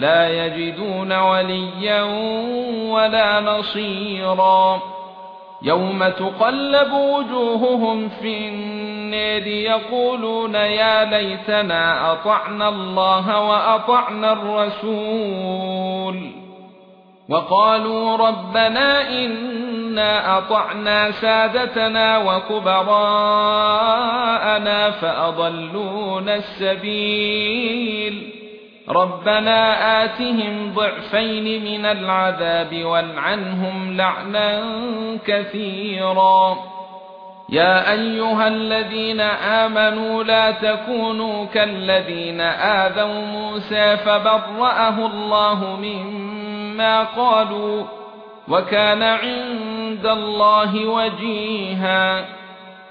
لا يجدون وليا ولا نصيرا. يوم تقلب وجوههم في النار يقولون يا ليتنا أطعنا الله وأطعنا الرسول. وقالوا ربنا إنا أطعنا سادتنا وكبراءنا فأضلونا السبيل. ربنا آتهم ضعفين من العذاب والعنهم لعنا كثيرا يا ايها الذين امنوا لا تكونوا كالذين آذوا موسى فبرأه الله مما قالوا وكان عند الله وجيها